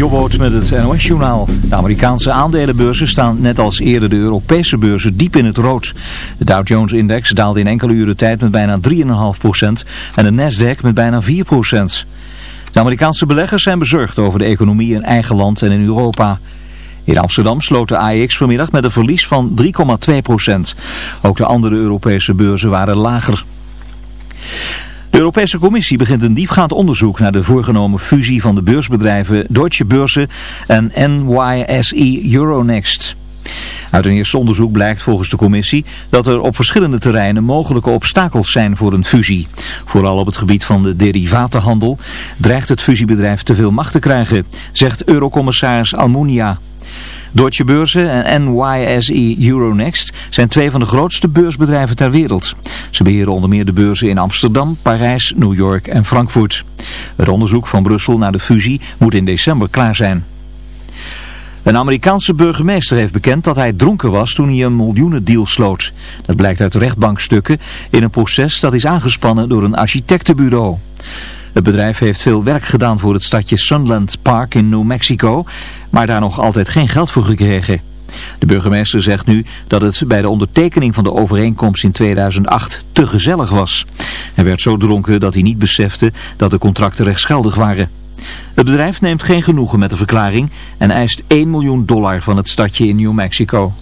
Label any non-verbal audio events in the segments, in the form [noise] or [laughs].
Jobboot met het NOS-journaal. De Amerikaanse aandelenbeurzen staan net als eerder de Europese beurzen diep in het rood. De Dow Jones-index daalde in enkele uren tijd met bijna 3,5% en de Nasdaq met bijna 4%. De Amerikaanse beleggers zijn bezorgd over de economie in eigen land en in Europa. In Amsterdam sloot de AEX vanmiddag met een verlies van 3,2%. Ook de andere Europese beurzen waren lager. De Europese Commissie begint een diepgaand onderzoek naar de voorgenomen fusie van de beursbedrijven Deutsche Börse en NYSE Euronext. Uit een eerste onderzoek blijkt volgens de commissie dat er op verschillende terreinen mogelijke obstakels zijn voor een fusie. Vooral op het gebied van de derivatenhandel dreigt het fusiebedrijf te veel macht te krijgen, zegt Eurocommissaris Almunia. Deutsche Börse en NYSE Euronext zijn twee van de grootste beursbedrijven ter wereld. Ze beheren onder meer de beurzen in Amsterdam, Parijs, New York en Frankfurt. Het onderzoek van Brussel naar de fusie moet in december klaar zijn. Een Amerikaanse burgemeester heeft bekend dat hij dronken was toen hij een miljoenendeal sloot. Dat blijkt uit rechtbankstukken in een proces dat is aangespannen door een architectenbureau. Het bedrijf heeft veel werk gedaan voor het stadje Sunland Park in New Mexico, maar daar nog altijd geen geld voor gekregen. De burgemeester zegt nu dat het bij de ondertekening van de overeenkomst in 2008 te gezellig was. Hij werd zo dronken dat hij niet besefte dat de contracten rechtsgeldig waren. Het bedrijf neemt geen genoegen met de verklaring en eist 1 miljoen dollar van het stadje in New Mexico.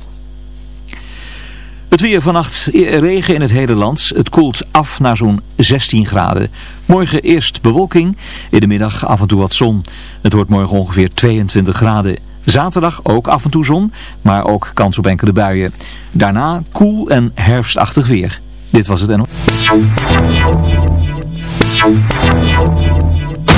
Het weer vannacht regen in het hele land. Het koelt af naar zo'n 16 graden. Morgen eerst bewolking. In de middag af en toe wat zon. Het wordt morgen ongeveer 22 graden. Zaterdag ook af en toe zon, maar ook kans op enkele buien. Daarna koel en herfstachtig weer. Dit was het en.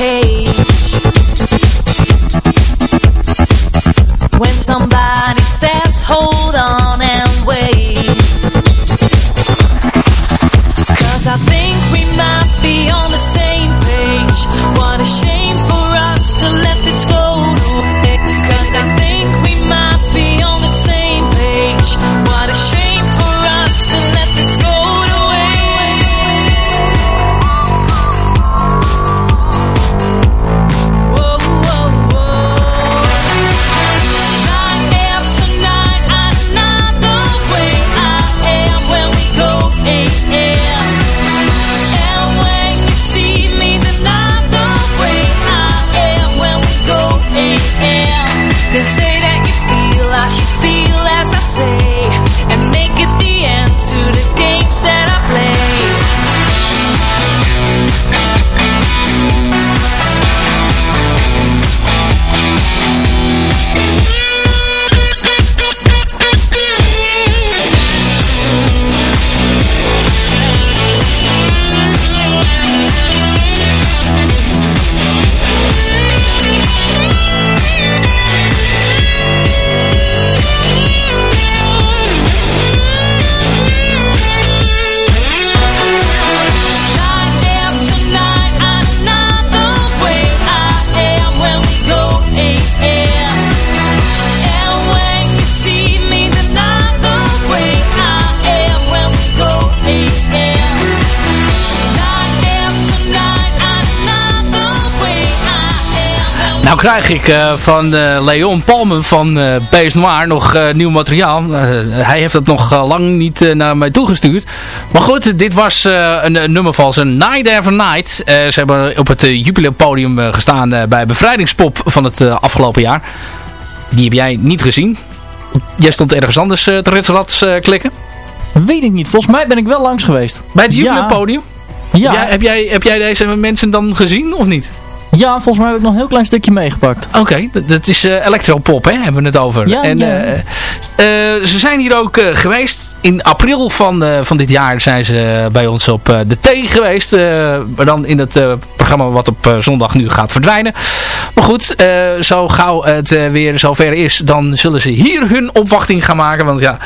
hey. Krijg ik eh, van eh, Leon Palmen van uh, Beest Noir nog nieuw materiaal. hij heeft dat nog lang niet naar mij toegestuurd. Maar goed, dit was een, een, nummer van zijn Night Ever Night. ze hebben op het jubileumpodium gestaan bij Bevrijdingspop van het afgelopen jaar. Die heb jij niet gezien. Jij stond ergens anders te ritsrats klikken. Weet ik niet. Volgens mij ben ik wel langs geweest. Bij het jubileumpodium? Ja. ja. Heb, jij, heb jij deze mensen dan gezien of niet? Ja, volgens mij heb ik nog een heel klein stukje meegepakt. Oké, dat, is uh, electropop, hè? Hebben we het over. Ja, en, ja. Uh, ze zijn hier ook geweest. In april van, van dit jaar zijn ze bij ons op de T geweest. maar dan in het programma wat op zondag nu gaat verdwijnen. Maar goed, zo gauw het weer zover is, dan zullen ze hier hun opwachting gaan maken. Want ja,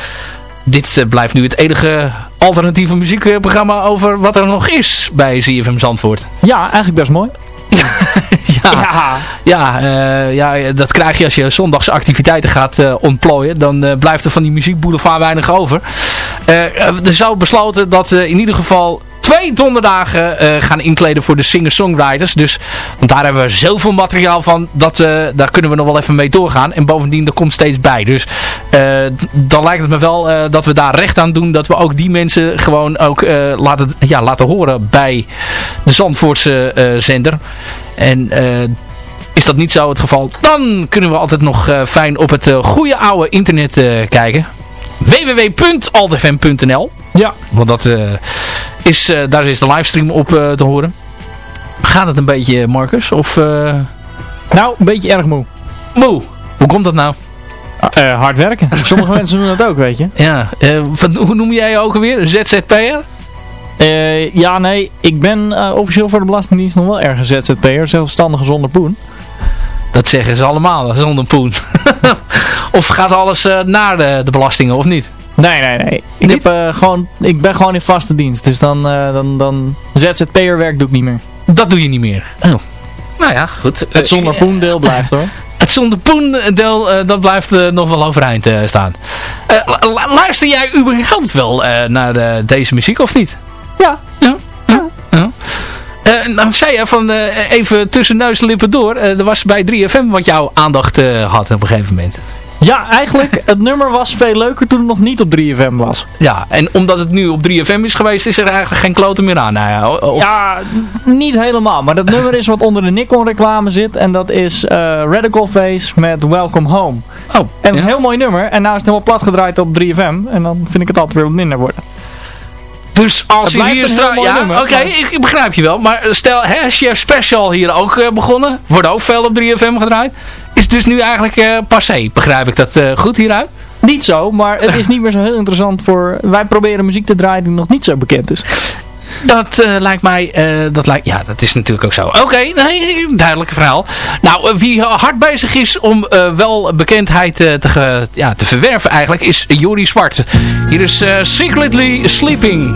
dit blijft nu het enige alternatieve muziekprogramma over wat er nog is bij ZFM Zandvoort. Ja, eigenlijk best mooi. [laughs] ja, ja, ja, uh, ja, dat krijg je als je zondagse activiteiten gaat uh, ontplooien. Dan uh, blijft er van die muziekboulevard weinig over. er zou besloten dat in ieder geval twee donderdagen uh, gaan inkleden voor de singer-songwriters. Dus, want daar hebben we zoveel materiaal van, dat, uh, daar kunnen we nog wel even mee doorgaan. En bovendien, er komt steeds bij. Dus uh, dan lijkt het me wel dat we daar recht aan doen. Dat we ook die mensen gewoon ook laten, ja, laten horen bij de Zandvoortse zender. En is dat niet zo het geval, dan kunnen we altijd nog fijn op het goede oude internet kijken. www.altfm.nl Ja. Want dat is, uh, daar is de livestream op uh, te horen. Gaat het een beetje, Marcus? Of. Nou, een beetje erg moe. Moe? Hoe komt dat nou? hard werken. [laughs] Sommige mensen doen dat ook, weet je. Ja. Van, hoe noem jij je ook alweer? ZZP'er? ja, nee. Ik ben officieel voor de Belastingdienst nog wel erg een ZZP'er. Zelfstandige zonder poen. Dat zeggen ze allemaal, zonder poen. [laughs] of gaat alles naar de, de belastingen, of niet? Nee, nee, nee. Ik, heb, uh, gewoon, ik ben gewoon in vaste dienst. Dus dan, uh, dan, dan ZZP'er werk doe ik niet meer. Dat doe je niet meer? Oh. Nou ja, goed. Het zonder poendeel blijft hoor. [laughs] Het zonder poendeel, dat blijft nog wel overeind staan. luister jij überhaupt wel naar deze muziek of niet? Ja. Ja. ja. ja. Uh, nou zei je van uh, even tussen neus en lippen door. Uh, er was bij 3FM wat jouw aandacht had op een gegeven moment. Ja, eigenlijk, [laughs] het nummer was veel leuker toen het nog niet op 3FM was. Ja, en omdat het nu op 3FM is geweest, is er eigenlijk geen klote meer aan. Nou ja, of... ja, niet helemaal. Maar dat nummer is wat onder de Nikon reclame zit. En dat is uh, Radical Face met Welcome Home. Oh, en het is een heel mooi nummer. En nou is het helemaal plat gedraaid op 3FM. En dan vind ik het altijd weer wat minder worden. Dus als je hier staat... Ja, oké, okay, ik, ik, begrijp je wel. Maar stel, hè, Chef Special hier ook uh, begonnen. Wordt ook veel op 3FM gedraaid. Is dus nu eigenlijk uh, passé. Begrijp ik dat uh, goed hieruit? Niet zo, maar het is [laughs] niet meer zo heel interessant voor... Wij proberen muziek te draaien die nog niet zo bekend is. Dat uh, lijkt mij, uh, dat lijkt, ja, dat is natuurlijk ook zo. Oké, okay, nee, duidelijk verhaal. Nou, uh, wie hard bezig is om wel bekendheid te, ja, te verwerven eigenlijk, is Jori Zwart. Hier is Secretly Sleeping.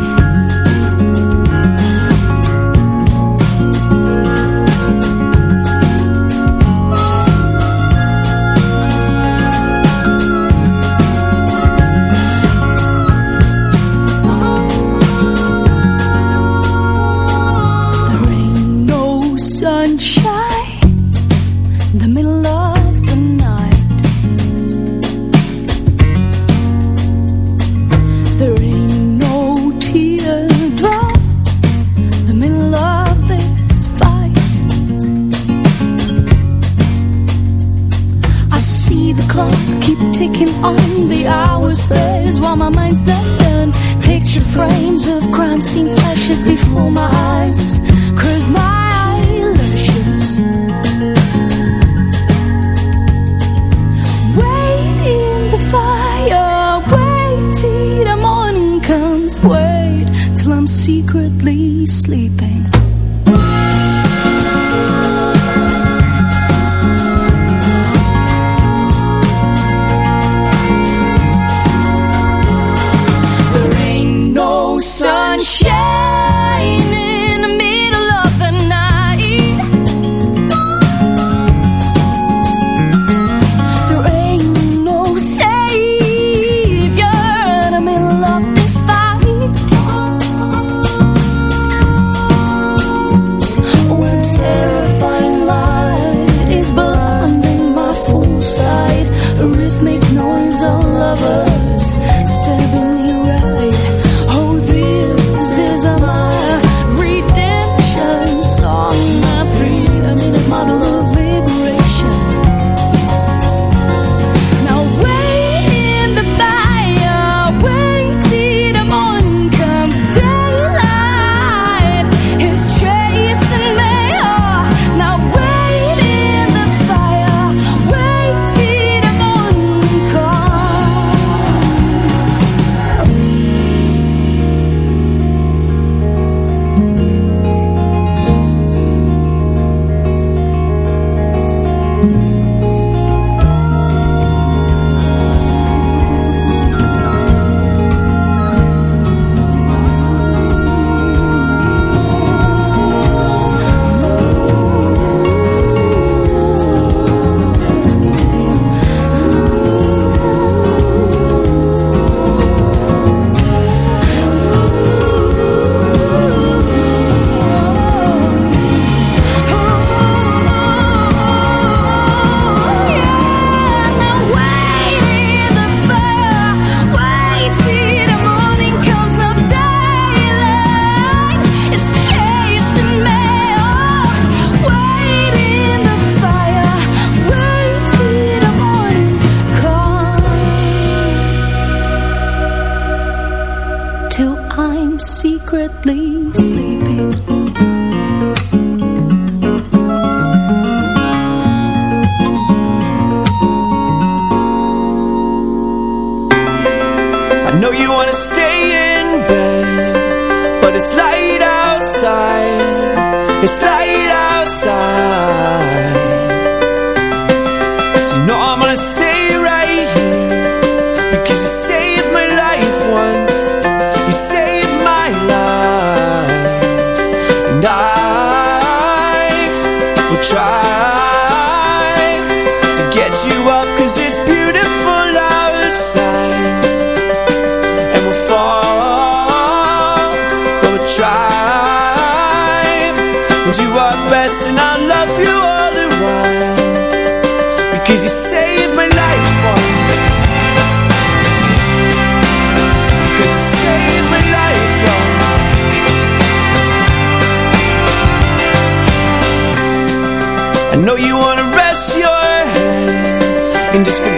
I know you wanna rest your head And just forget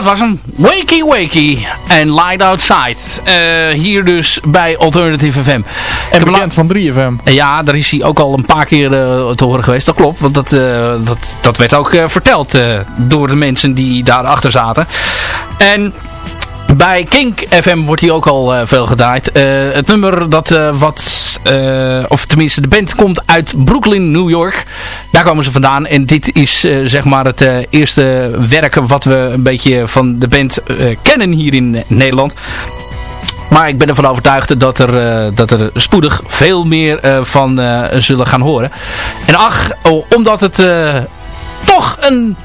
Dat was hem. Wakey Wakey en Light Outside. Eh, hier dus bij Alternative FM. En bekend van 3FM. Ja, daar is hij ook al een paar keer eh, te horen geweest. Dat klopt, want dat, eh, dat, dat werd ook eh, verteld eh, door de mensen die daarachter zaten. En bij Kink FM wordt hij ook al eh, veel gedraaid. Eh, het nummer dat eh, wat, of tenminste de band komt uit Brooklyn, New York. Daar komen ze vandaan. En dit is zeg maar het eerste werk wat we een beetje van de band kennen hier in Nederland. Maar ik ben ervan overtuigd dat er, dat er spoedig veel meer van zullen gaan horen. En ach, oh, omdat het toch een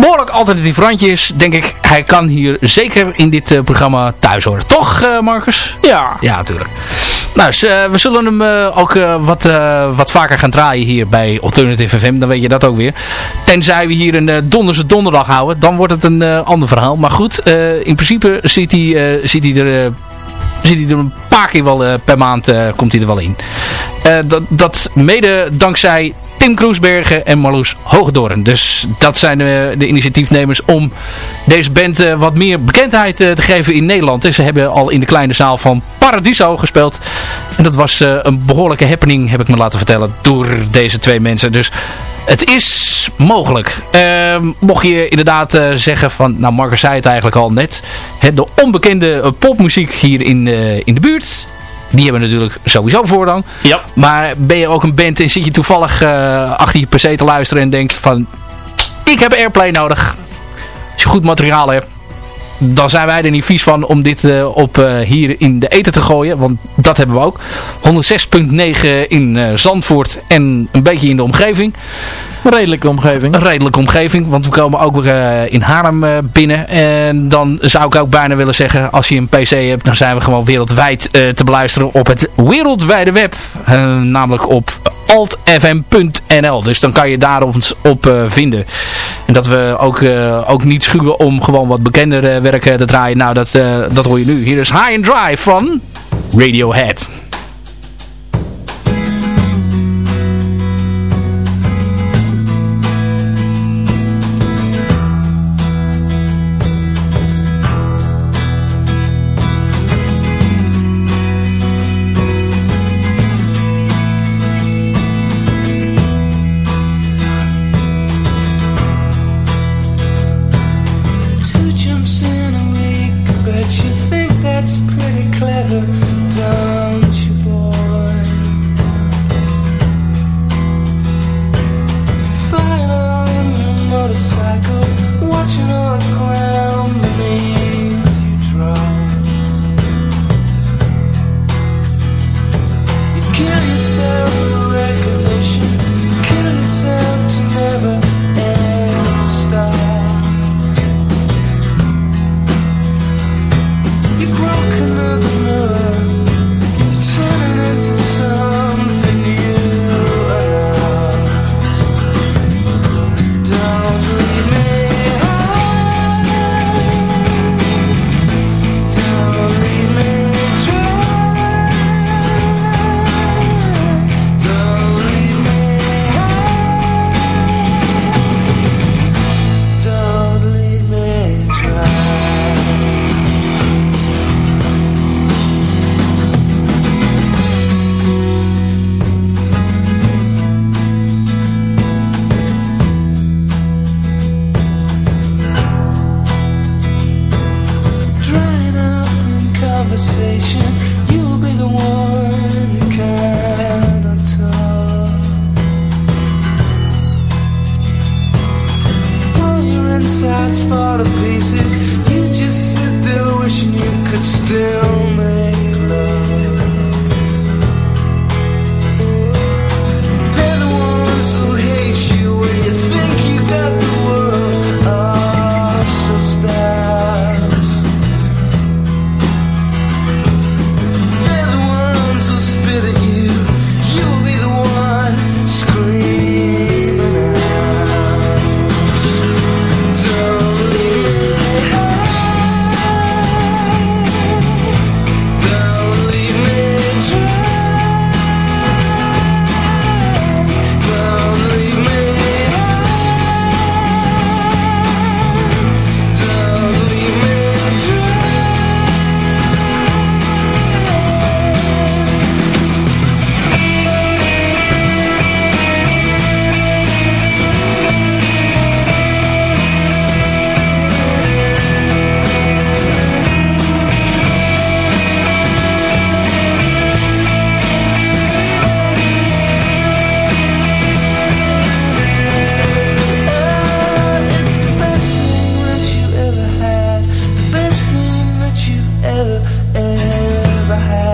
behoorlijk alternatief randje is, denk ik, hij kan hier zeker in dit eh, programma thuis horen. Toch, eh, Marcus? Ja. Ja, natuurlijk. Nou, eh, we zullen hem ook wat, wat vaker gaan draaien hier bij Alternative FM. Dan weet je dat ook weer. Tenzij we hier een donderse donderdag houden. Dan wordt het een ander verhaal. Maar goed, in principe zit hij, zit hij er... zit hij er een paar keer wel per maand komt hij er wel in. Dat, dat mede dankzij Tim Kroesbergen en Marloes Hoogdoorn. Dus dat zijn de, de initiatiefnemers om deze band eh, wat meer bekendheid eh, te geven in Nederland. En ze hebben al in de kleine zaal van Paradiso gespeeld. En dat was eh, een behoorlijke happening, heb ik me laten vertellen, door deze twee mensen. Dus het is mogelijk. Ehm, mocht je inderdaad eh, zeggen van, nou Marcus zei het eigenlijk al net. Hè, de onbekende eh, popmuziek hier in, eh, in de buurt. Die hebben natuurlijk sowieso voorrang. Ja. Maar ben je ook een band en zit je toevallig eh, achter je PC te luisteren en denkt van... Ik heb Airplay nodig. Als je goed materiaal hebt. Dan zijn wij er niet vies van om dit eh, op eh, hier in de eten te gooien. Want dat hebben we ook. 106.9 in eh, Zandvoort en een beetje in de omgeving. Redelijke omgeving. Een redelijke omgeving. Want we komen ook eh, in Haarlem binnen. En dan zou ik ook bijna willen zeggen. Als je een pc hebt. Dan zijn we gewoon wereldwijd te beluisteren op het wereldwijde web. Namelijk op altfm.nl. Dus dan kan je daar ons op eh, vinden. En dat we ook, eh, ook niet schuwen om gewoon wat bekender eh, werk eh, te draaien. Nou, dat, dat hoor je nu. Hier is High and Dry van Radiohead. never had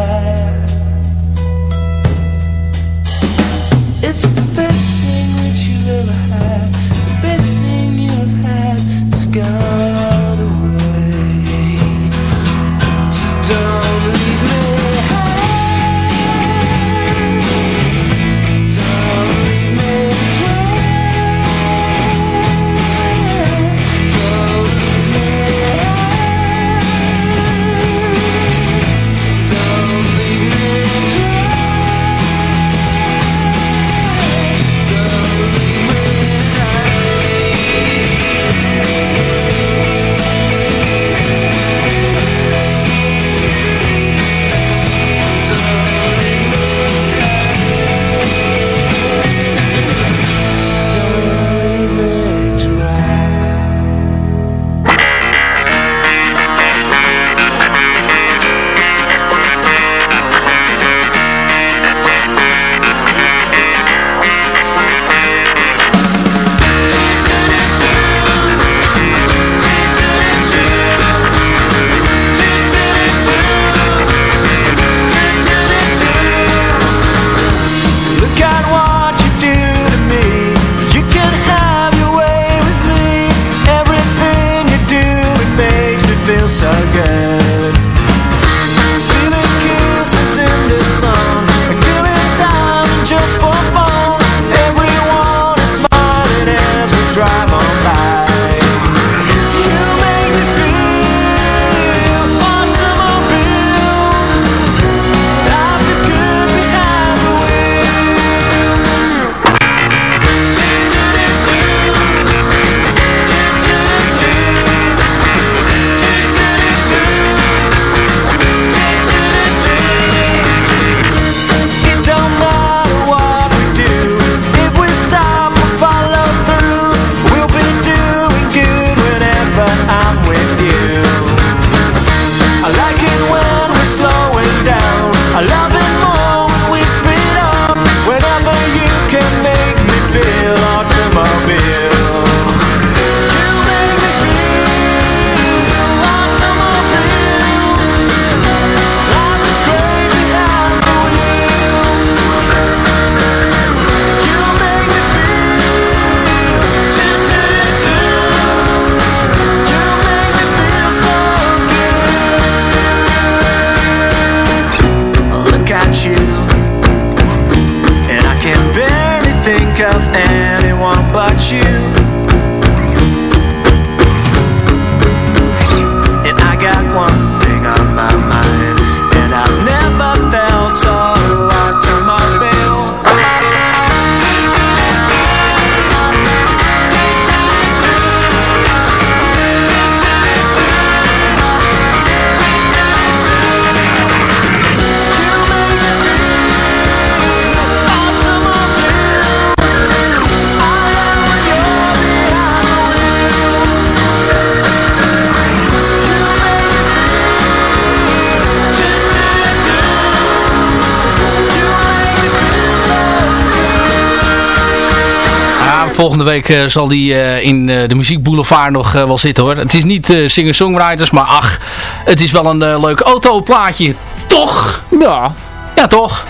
volgende week eh, zal die eh, in eh, de Muziek Boulevard nog wel zitten hoor. Het is niet singer-songwriters, maar ach, het is wel een leuk autoplaatje. Toch? Ja. Ja, toch?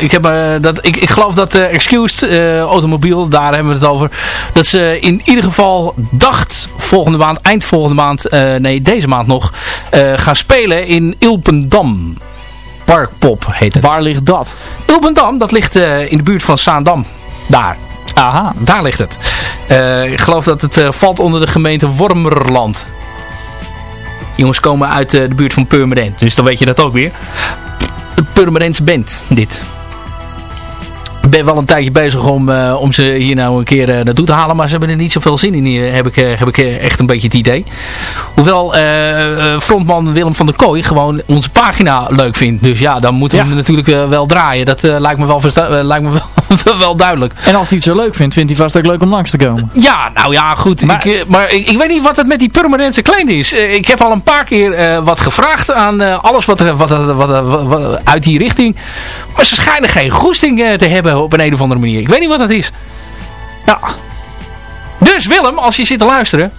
Ik, heb, dat, ik, ik geloof dat eh Excused Automobiel, daar hebben we het over, dat ze in ieder geval dacht volgende maand, eind volgende maand, nee deze maand nog, gaan spelen in Ilpendam. Parkpop heet het. Waar ligt dat? Ilpendam, dat ligt in de buurt van Saandam. Daar. Aha. Daar ligt het. Eh, ik geloof dat het eh, valt onder de gemeente Wormerland. Jongens komen uit eh, de buurt van Purmerend. Dus dan weet je dat ook weer. De Purmerendse band, dit. Ik ben wel een tijdje bezig om, eh, om ze hier nou een keer eh, naartoe te halen. Maar ze hebben er niet zoveel zin in, heb ik, eh, heb ik echt een beetje het idee. Hoewel frontman Willem van der Kooi gewoon onze pagina leuk vindt. Dus ja, dan moeten we Ja. natuurlijk wel draaien. Dat lijkt me wel, lijkt me [laughs] wel, wel duidelijk. En als hij het zo leuk vindt, vindt hij vast ook leuk om langs te komen. Ja, nou ja, goed. Maar- ik, maar ik, ik weet niet wat het met die permanente klein is. Ik heb al een paar keer wat gevraagd aan alles wat, wat, wat, uit die richting. Maar ze schijnen geen goesting te hebben op een, een of andere manier. Ik weet niet wat dat is. Ja. Dus Willem, als je zit te luisteren.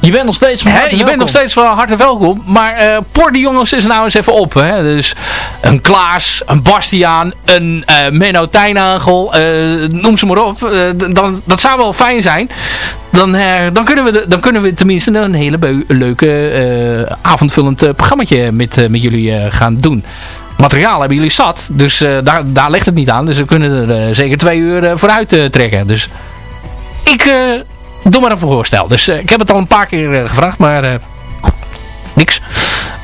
Je bent nog steeds van harte je bent nog welkom. steeds van harte welkom. Maar eh poor die jongens eens nou eens even op. Hè. Dus een Klaas, een Bastiaan, een eh Menno Tijnagel. eh, noem ze maar op. Eh, dan, dat zou wel fijn zijn. Dan, eh, dan, kunnen we de- dan kunnen we tenminste een hele leuke eh, avondvullend uh, programmaatje met, eh, met jullie eh, gaan doen. Materiaal hebben jullie zat. Dus eh, daar, daar ligt het niet aan. Dus we kunnen er eh, zeker twee uur eh, vooruit trekken. Dus ik doe maar een voorstel. Dus ik heb het al een paar keer gevraagd, maar niks.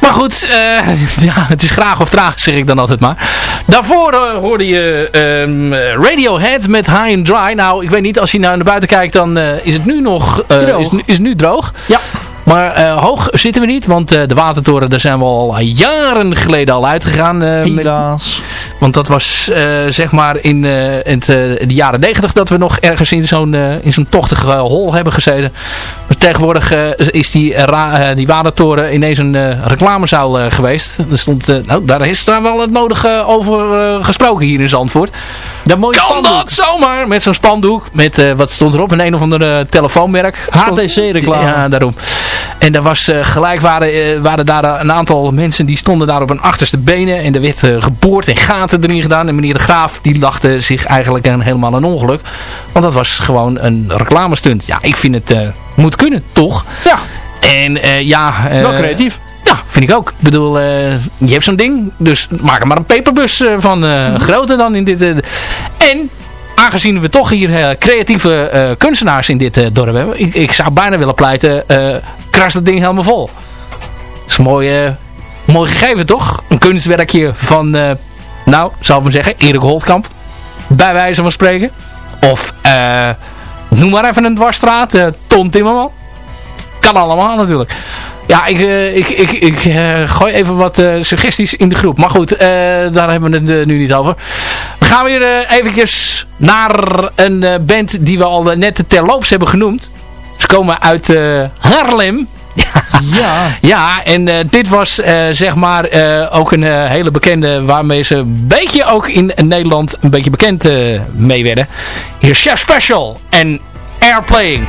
Maar goed, [laughs] ja, het is graag of traag, zeg ik dan altijd maar. Daarvoor hoorde je ehm, Radiohead met High and Dry. Nou, ik weet niet, als je nou naar buiten kijkt, dan is het nu nog. Is, is nu droog. Ja. Maar eh, hoog zitten we niet, want eh, de watertoren, daar zijn we al jaren geleden al uitgegaan. eh, met, Helaas. want dat was zeg maar in, in het, de jaren negentig dat we nog ergens in zo'n in zo'n tochtige hol hebben gezeten. Maar tegenwoordig is die, die watertoren ineens een reclamezaal geweest. Er stond, nou, daar is daar wel het nodige over gesproken hier in Zandvoort. Dat mooie Kan spandoek. dat zomaar? Met zo'n spandoek. Met, wat stond erop? Een een of andere telefoonmerk. HTC-reclame. Ja, daarom. En daar was eh, gelijk waren, eh, waren daar een aantal mensen die stonden daar op hun achterste benen. En er werd eh, geboord en gaten erin gedaan. En meneer De Graaf die lachte zich eigenlijk een, helemaal een ongeluk. Want dat was gewoon een reclamestunt. Ja, ik vind het moet kunnen, toch? Ja, En ja... wel creatief. ja, vind ik ook. Ik bedoel, je hebt zo'n ding, dus maak er maar een paperbus van eh, groter dan in dit. en aangezien we toch hier eh, creatieve eh, kunstenaars in dit eh, dorp hebben, ik, ik zou bijna willen pleiten, kras dat ding helemaal vol. Dat is een mooi, eh, mooi gegeven toch? Een kunstwerkje van, nou, zal ik maar zeggen, Erik Holtkamp. Bij wijze van spreken. Of, noem maar even een dwarsstraat, Ton Timmerman. Kan allemaal natuurlijk. Ja, ik, eh, ik, ik, ik eh, gooi even wat eh, suggesties in de groep. Maar goed, daar hebben we het nu niet over. We gaan weer eventjes naar een band die we al net terloops hebben genoemd. Ze komen uit Haarlem. [laughs] Ja. Ja, en eh, dit was zeg maar ook een hele bekende waarmee ze een beetje ook in Nederland een beetje bekend mee werden. Hier Chef Special en Airplaying.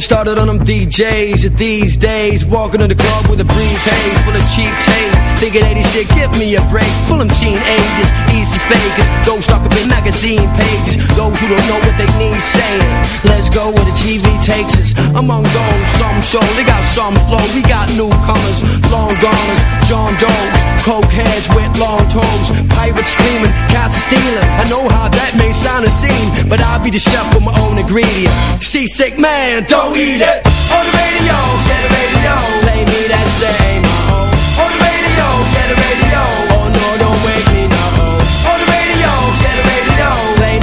started on them DJs these days Walking to the club with a briefcase full of cheap taste. Thinking 80 shit, give me a break. Full of teenagers, easy fakers. Those stuck up in magazine pages. Those who don't know what they need saying. Let's go where the TV takes us. Among those, some show They got some flow, we got newcomers Long goners, John Doe's Coke heads with long toes. Pirates screaming, cats are stealing. I know how that may sound a scene But I'll be the chef with my own ingredient. Seasick man, don't eat it. On the radio, get the radio. Play me that same old On the radio, get the radio. Oh no, don't wake me On the radio, get the radio.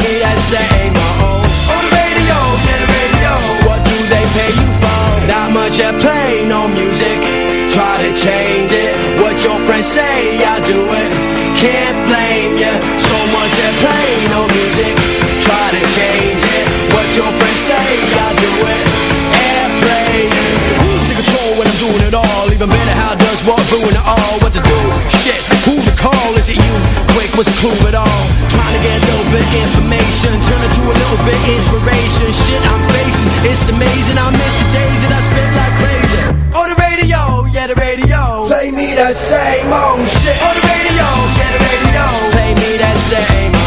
Me that same old On the radio, the radio. What do they pay you for? Not much at play, no music. Try to change it. What your friends say, I do it. Can't blame ya. So much at play, no music The clue at all? Trying to get a little bit information Turn it to a little bit inspiration. Shit I'm facing, it's amazing I miss the days that I spit like crazy. On the radio, yeah the radio. Play me that same old shit. On the radio, yeah the radio. Play me that same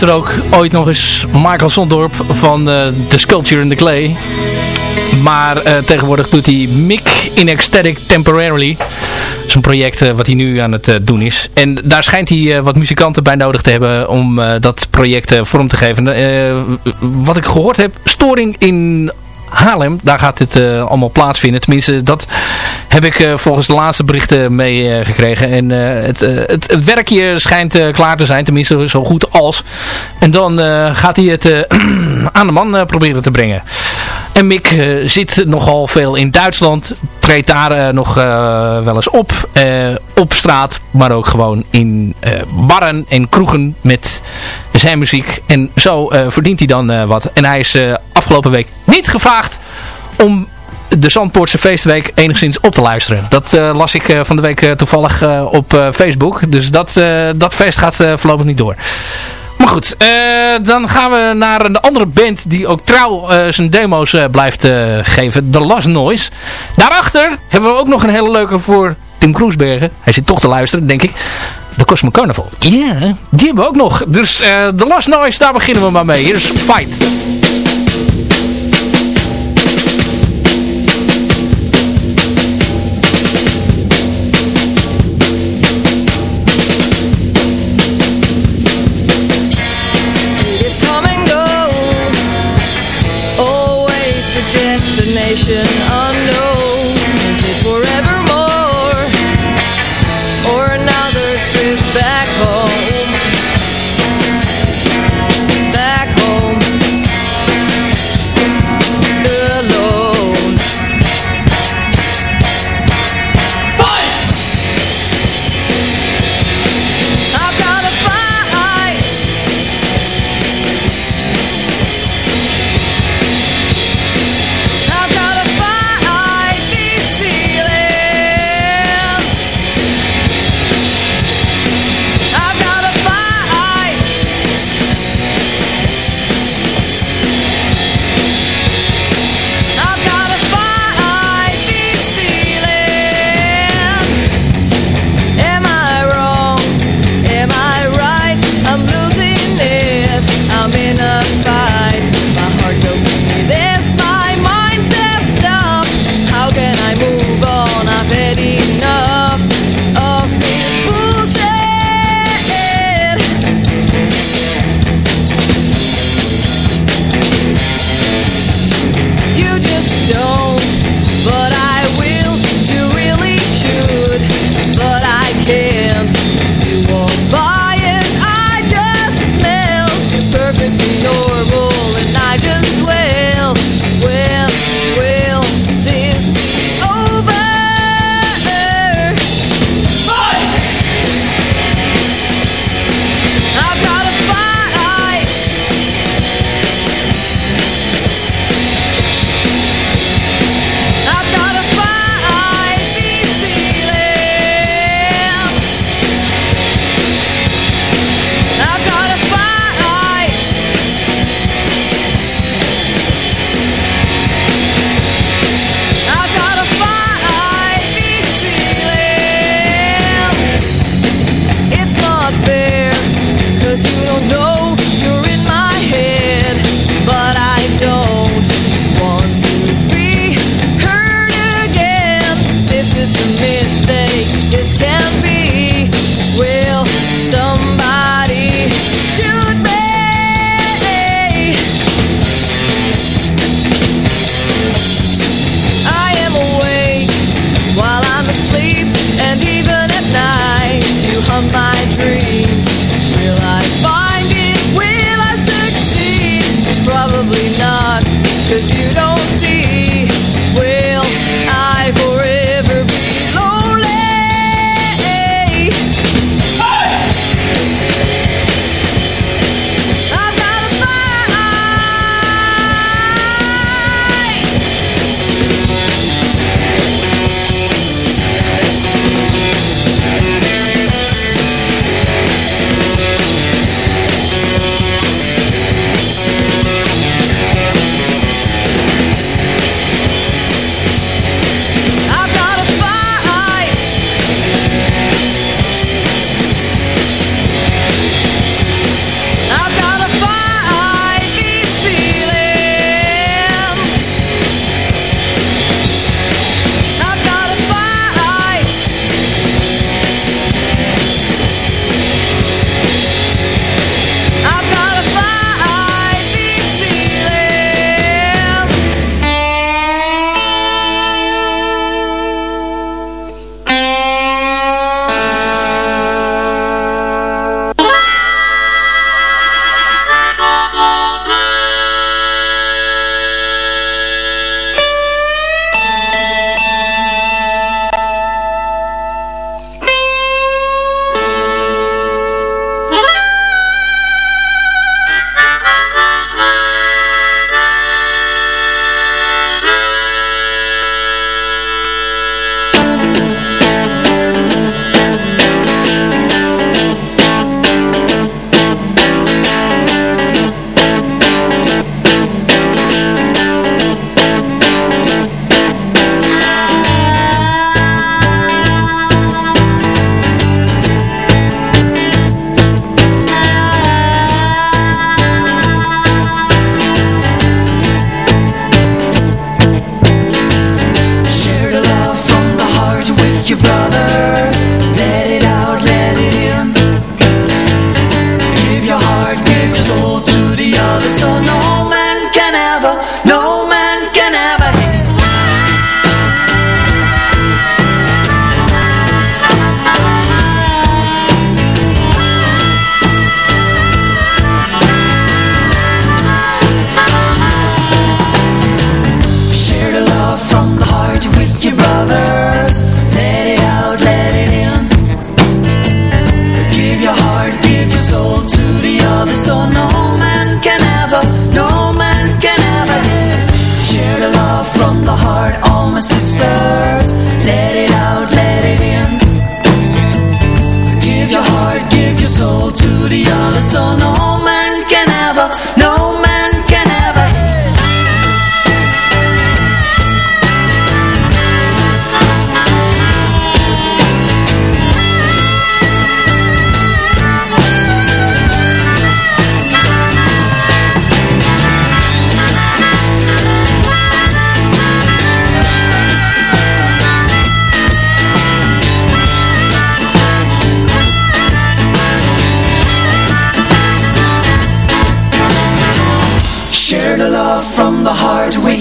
er ook ooit nog eens Michael Sondorp van eh, The Sculpture in the Clay. Maar eh, tegenwoordig doet hij Mick in Ecstatic Temporarily. Een project eh, wat hij nu aan het doen is. En daar schijnt hij wat muzikanten bij nodig te hebben om dat project vorm te geven. Wat ik gehoord heb, storing in Haarlem, daar gaat dit allemaal plaatsvinden. Tenminste, dat heb ik eh, volgens de laatste berichten meegekregen. en eh, het, eh, het, het werkje schijnt eh, klaar te zijn, tenminste zo goed als. En dan eh, gaat hij het eh, [clears throat] aan de man eh, proberen te brengen. En Mick eh, zit nogal veel in Duitsland. Treedt daar eh, nog eh, wel eens op. eh, op straat, maar ook gewoon in eh, barren en kroegen met zijn muziek. En zo eh, verdient hij dan eh, wat. En hij is eh, afgelopen week niet gevraagd om de Zandpoortse feestweek enigszins op te luisteren. Dat eh, las ik eh, van de week eh, toevallig op Facebook. Dus dat, dat feest gaat voorlopig niet door. Maar goed, dan gaan we naar een andere band die ook trouw zijn demo's blijft geven. The Last Noise. Daarachter hebben we ook nog een hele leuke voor Tim Kroesbergen. Hij zit toch te luisteren, denk ik. De Cosmo Carnival. Ja, die hebben we ook nog. Dus The Last Noise, daar beginnen we maar mee. Hier is Fight.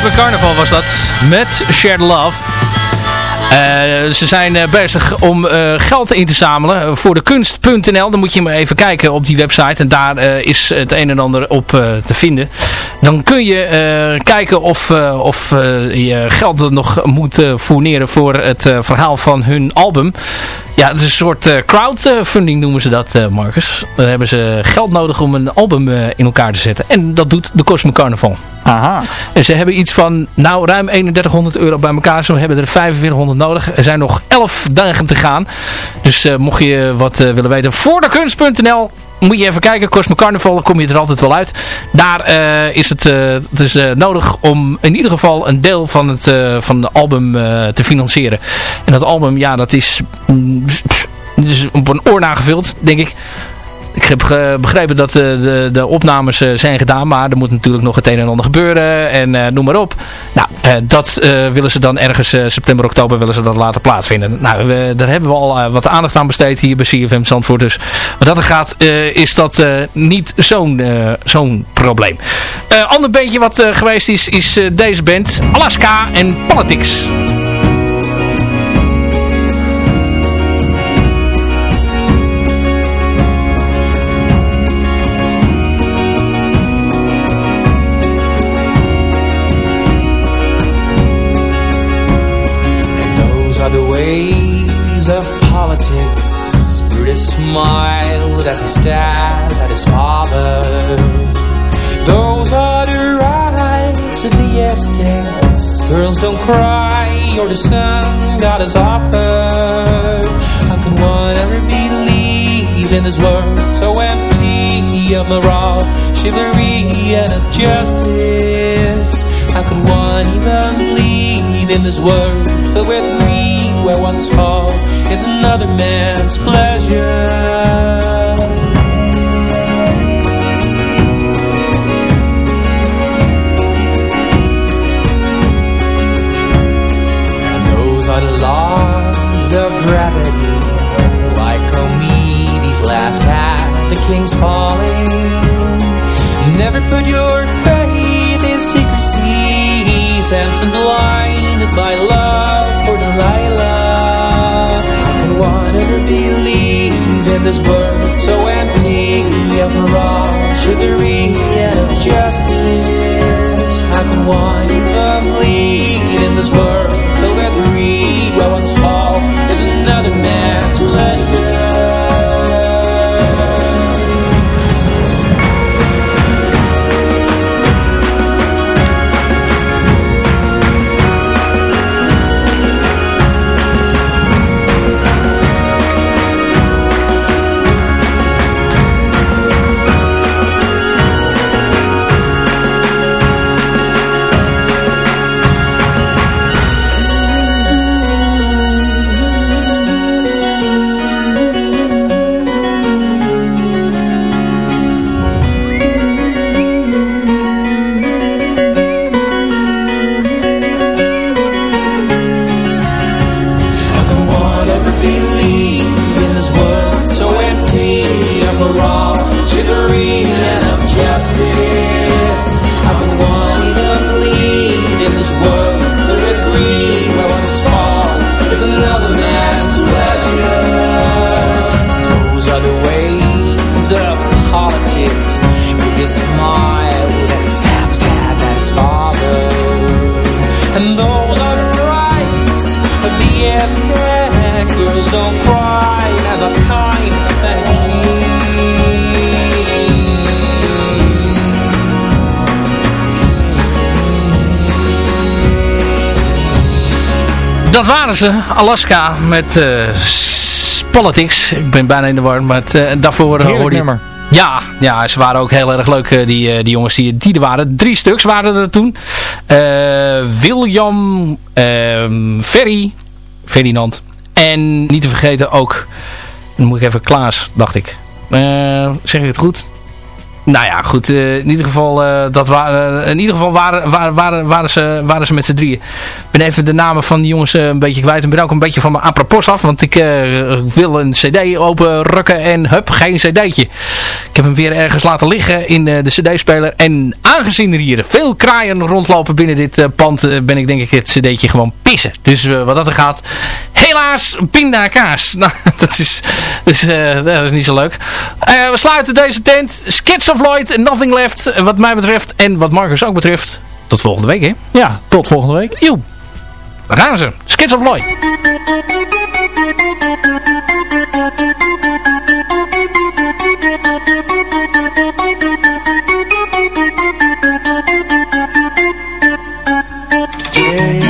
Kasper Carnaval was dat. Met Shared Love. Eh, ze zijn eh, bezig om eh, geld in te zamelen voor de kunst.nl. Dan moet je maar even kijken op die website. En daar is het een en ander op te vinden. Dan kun je kijken of, of je geld nog moet fourneren voor het verhaal van hun album. Ja, het is een soort crowdfunding noemen ze dat, Marcus. Dan hebben ze geld nodig om een album in elkaar te zetten. En dat doet de Cosmic Carnival. Aha. En ze hebben iets van, nou, ruim 3100 euro bij elkaar. Zo hebben er 4500 nodig. Er zijn nog 11 dagen te gaan. Dus eh, mocht je wat eh, willen weten, voor de kunst.nl moet je even kijken. Cosmo Carnival, dan kom je er altijd wel uit. Daar eh, is het dus, nodig om in ieder geval een deel van het van de album te financieren. En dat album, ja, dat is, mm, dus op een oor nagevuld, denk ik. Ik heb eh, begrepen dat de, de, de opnames eh, zijn gedaan, maar er moet natuurlijk nog het een en ander gebeuren en uh, noem maar op. Nou, dat willen ze dan ergens september, oktober willen ze dat laten plaatsvinden. Nou, daar hebben we al wat aandacht aan besteed hier bij CFM Zandvoort. Dus wat dat er gaat, is dat niet zo'n zo'n probleem. ander beetje wat geweest is, is deze band, Alaska en Politics. Politics. Brutus smiled as he stared at his father. Those are the rights of the estates. Girls don't cry, or the sun God has offered. How can one ever believe in this world so empty of morale, chivalry, and of justice? How can one even bleed in this world filled with greed where once fall is another man's pleasure? And those are the laws of gravity. Like Comedes laughed at the king's falling Never put your faith in secrecy Samson blinded by love for Delilah one believe in this world so empty of chivalry and of justice? How can one even bleed in this world as he at his father. And the rights of the abstract girls don't cry as a kind that is king. Dat waren ze, Alaska met eh, Politics. Ik ben bijna in de war, maar het, eh, daarvoor eh, je... Ja, ja, ze waren ook heel erg leuk, eh, die, eh, die jongens die, die er waren. Drie stuks waren er toen. Eh, William, ehm, Ferry, Ferdinand. En niet te vergeten ook, dan moet ik even Klaas, dacht ik. Zeg ik het goed? Nou ja, goed. eh, in ieder geval, eh, dat waren, in ieder geval waren, waren, waren, waren, ze, waren ze met z'n drieën. Ik ben even de namen van die jongens eh, een beetje kwijt. En ben ook een beetje van mijn apropos af. Want ik eh, wil een cd open rukken en hup, geen cd'tje. Ik heb hem weer ergens laten liggen in eh, de cd-speler. En aangezien er hier veel kraaien rondlopen binnen dit eh, pand... eh, ben ik denk ik het cd'tje gewoon pissen. Dus eh, wat dat er gaat... Helaas, pindakaas. [laughs] Nou, dat is, dus, eh, dat is niet zo leuk. Eh, we sluiten deze tent. Schizoid, Nothing Left. Wat mij betreft en wat Marcus ook betreft. Tot volgende week, hè? Ja, tot volgende week. Joe. Daar gaan ze. Schizoid. all